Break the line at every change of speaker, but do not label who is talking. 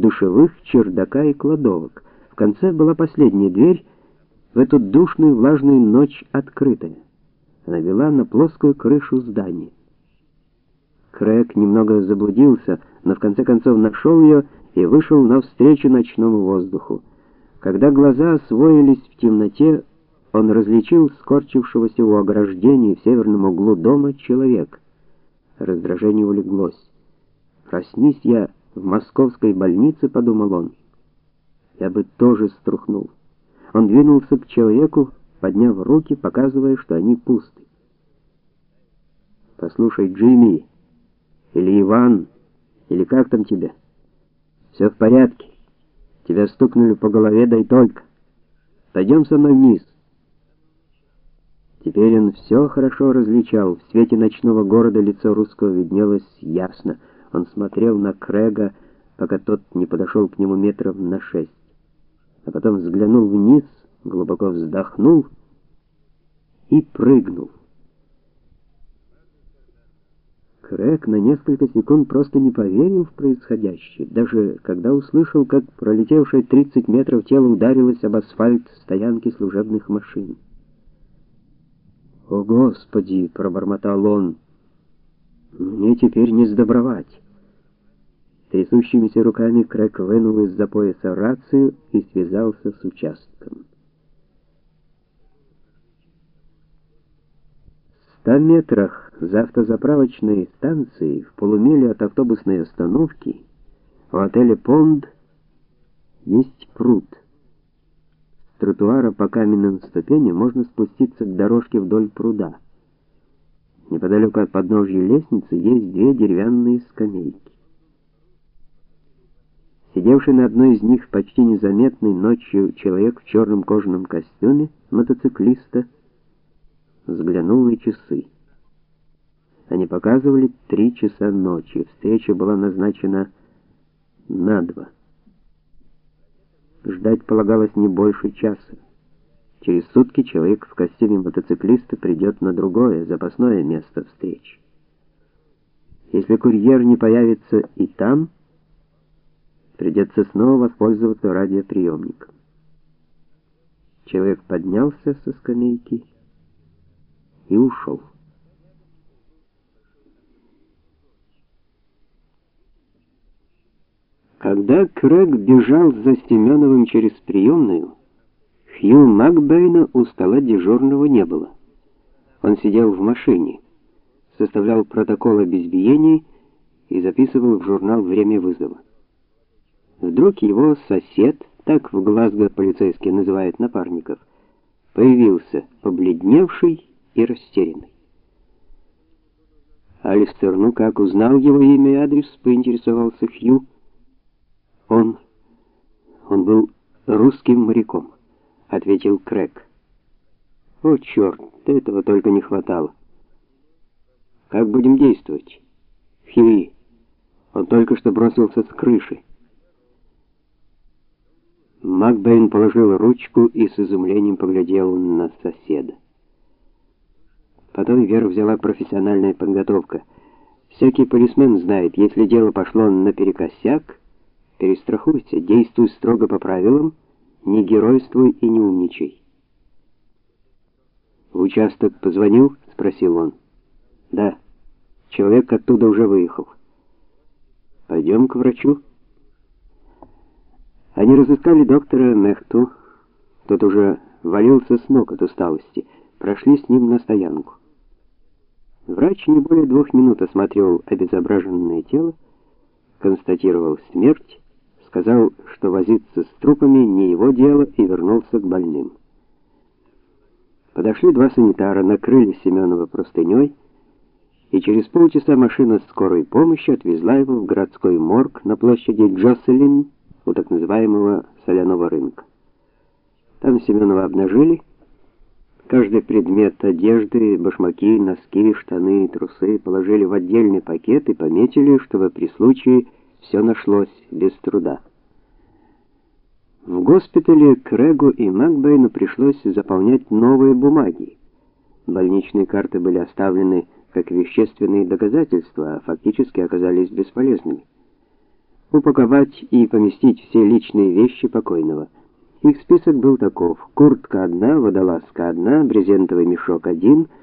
душевых, чердака и кладовок. В конце была последняя дверь, в эту душную влажную ночь открытая. Она вела на плоскую крышу здания. Крэг немного заблудился, но в конце концов нашел ее и вышел навстречу ночному воздуху. Когда глаза освоились в темноте, он различил скорчившегося у ограждения в северном углу дома человека. Раздражение улеглось. Проснись я в московской больнице, подумал он. Я бы тоже струхнул. Он двинулся к человеку, подняв руки, показывая, что они пусты. Послушай, Джимми, или Иван, или как там тебя? Все в порядке. Тебя стукнули по голове, да и только. Пойдем со мной вниз. Теперь он все хорошо различал. В свете ночного города лицо русского виднелось ясно. Он смотрел на Крега, пока тот не подошел к нему метров на шесть. А потом взглянул вниз, глубоко вздохнул и прыгнул. Крэг на несколько секунд просто не поверил в происходящее, даже когда услышал, как пролетевшее 30 метров тело ударилось об асфальт стоянки служебных машин. "О, господи", пробормотал он. "Мне теперь не сдобровать". Трясущимися руками Крэг вынул из-за пояса рацию и связался с участком. В ста метрах за автозаправочной станцией в полумиле от автобусной остановки в отеле Понд есть пруд. С тротуара по каменным ступеням можно спуститься к дорожке вдоль пруда. Неподалеку от подножья лестницы есть две деревянные скамейки. Сидевший на одной из них почти незаметный ночью человек в черном кожаном костюме мотоциклиста взглянул на часы. Они показывали три часа ночи. Встреча была назначена на два. Ждать полагалось не больше часа. Через сутки человек в костюме мотоциклиста придет на другое, запасное место встречи. Если курьер не появится и там, придется снова воспользоваться радиоприемником. Человек поднялся со скамейки и ушел. Когда Крэг бежал за Семеновым через приемную, Хью Макбейна у стола дежурного не было. Он сидел в машине, составлял протокол об избиении и записывал в журнал время вызова. Вдруг его сосед, так в Глазго полицейские называют напарников, появился, побледневший и растерянный. Алистер, ну как узнал его имя и адрес, поинтересовался Хью. Он он был русским моряком, ответил Крэк. О, черт, этого только не хватало. Как будем действовать? Хью, он только что бросился с крыши. Макбейн положил ручку и с изумлением поглядел на соседа. Потом Вера взяла профессиональная подготовка. Всякий полисмен знает, если дело пошло наперекосяк, перестрахуйся, действуй строго по правилам, не геройствуй и не умничай. В участок позвонил, спросил он. Да. Человек оттуда уже выехал. Пойдем к врачу. Они разыскали доктора Мехту. Тот уже валился с ног от усталости. Прошли с ним на стоянку. Врач не более двух минут осмотрел обезображенное тело, констатировал смерть, сказал, что возиться с трупами не его дело и вернулся к больным. Подошли два санитара, накрыли Семенова простыней, и через полчаса машина скорой помощи отвезла его в городской морг на площади Джоселин у так называемого соляного рынка. Там Семенова обнажили. Каждый предмет одежды, башмаки, носки, штаны и трусы положили в отдельный пакет и пометили, чтобы при случае все нашлось без труда. В госпитале Крэгу и Макбейну пришлось заполнять новые бумаги. Больничные карты были оставлены как вещественные доказательства, а фактически оказались бесполезными. Упаковать и поместить все личные вещи покойного. Их список был таков: куртка одна, водолазка одна, брезентовый мешок один,